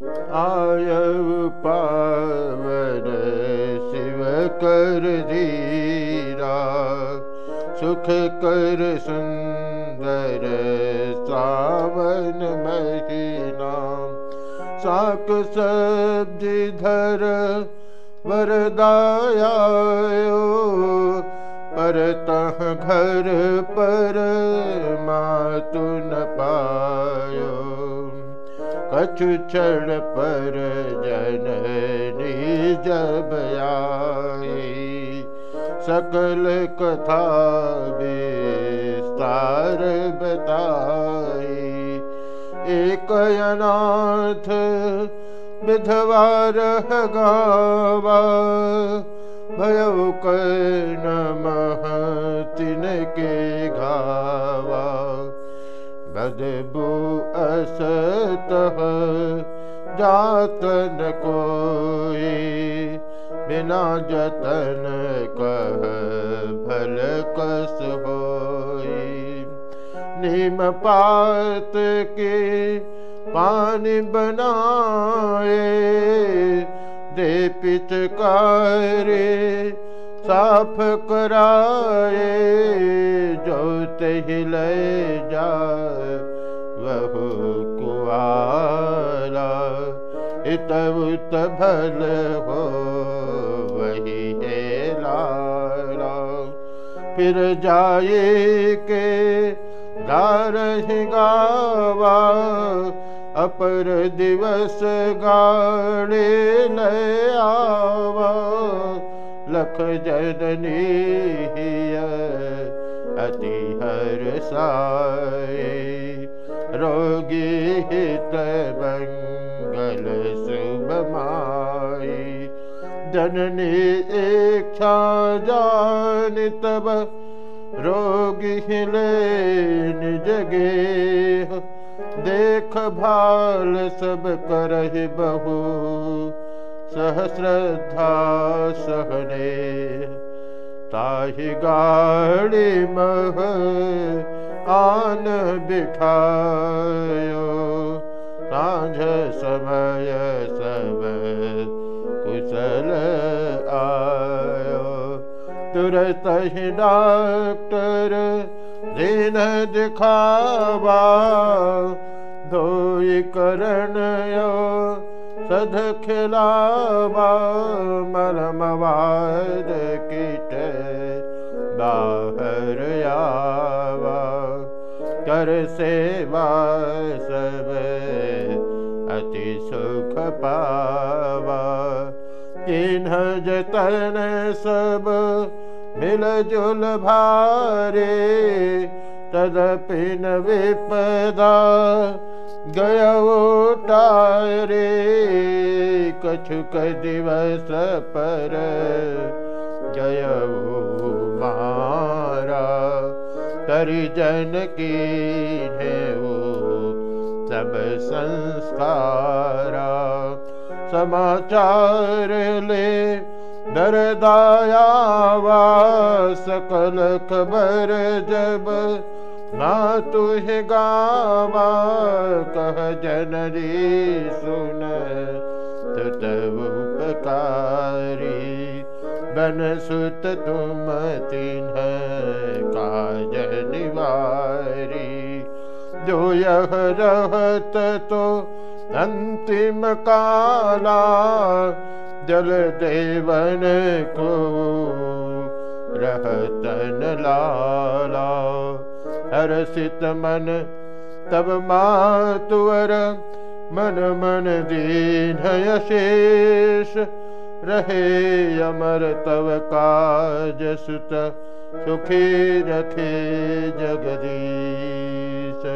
आय पावन शिव कर धीरा सुख कर सुंदर सावन महीना। साक सब्जी धर वरदाया पर तह घर पर मातु न जननी जब आई सकल कथा विस्तार बताई। एक अनाथ विधवा रह गावा। भयो नमः तिनके घावा बदबू असतः जातन कोई बिना जतन कह भल कस होई। नीम पात के पानी बनाए दे पिचकारे साफ़ कराए जो तील जा वह कुआरा इत उत भल हो, वही है लारा फिर जाए के दार गावा, अपर दिवस गाड़े आवा लख जननी अति हर साए। रोगी हित मंगल शुभ माई। जननी इच्छा जान तब रोगी हिले जगे देख भाल सब करहि बहु, सहस्रद्धा सहने। ताहि गाड़ी मह आन बिठायो। साँझ समय सब कुशल आयो। तुरत ही डॉक्टर दिन दिखावा। धोई करण यो सध खिलावा। मरमवार कीट बाहर आवा कर सेवा सब अति सुख पावा। चिन्ह जतन सब मिल जुल भारे तदपि न विपदा गयोटारे कछुक दिवस पर गयौ जन की सब संस्कारा समाचार ले दरदायावा सकल खबर जब ना तुह गावा, कह जनरी सुन तुत उपकारी। सुत काज निवारी। जो यह रहत तो अंतिम काला जल देवन को रहतन लाला। हर्षित मन तब मातुवर मन मन दीन यशेष रहे अमर तव काज सुत सुखी रखे जगदीश